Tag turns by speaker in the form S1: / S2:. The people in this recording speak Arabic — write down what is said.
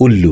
S1: قل